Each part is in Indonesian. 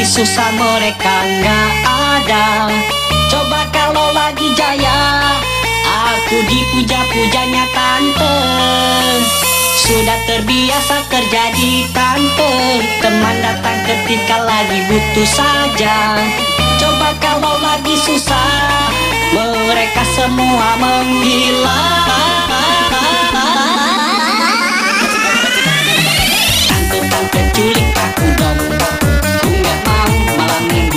lagi susah mereka nggak ada. Coba kalau lagi jaya Aku dipuja-pujanya tante. Sudah terbiasa terjadi tante Teman datang ketika lagi butuh saja. Coba kalau lagi susah Mereka semua menghilang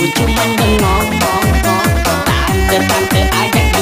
Kucu mandang ngomong Tante-tante ajak